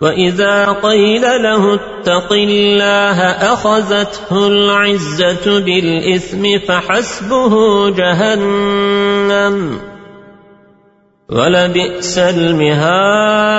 وإذا قيل له اتق الله أخذته العزة بالإثم فحسبه جهنم ولبئس المهاد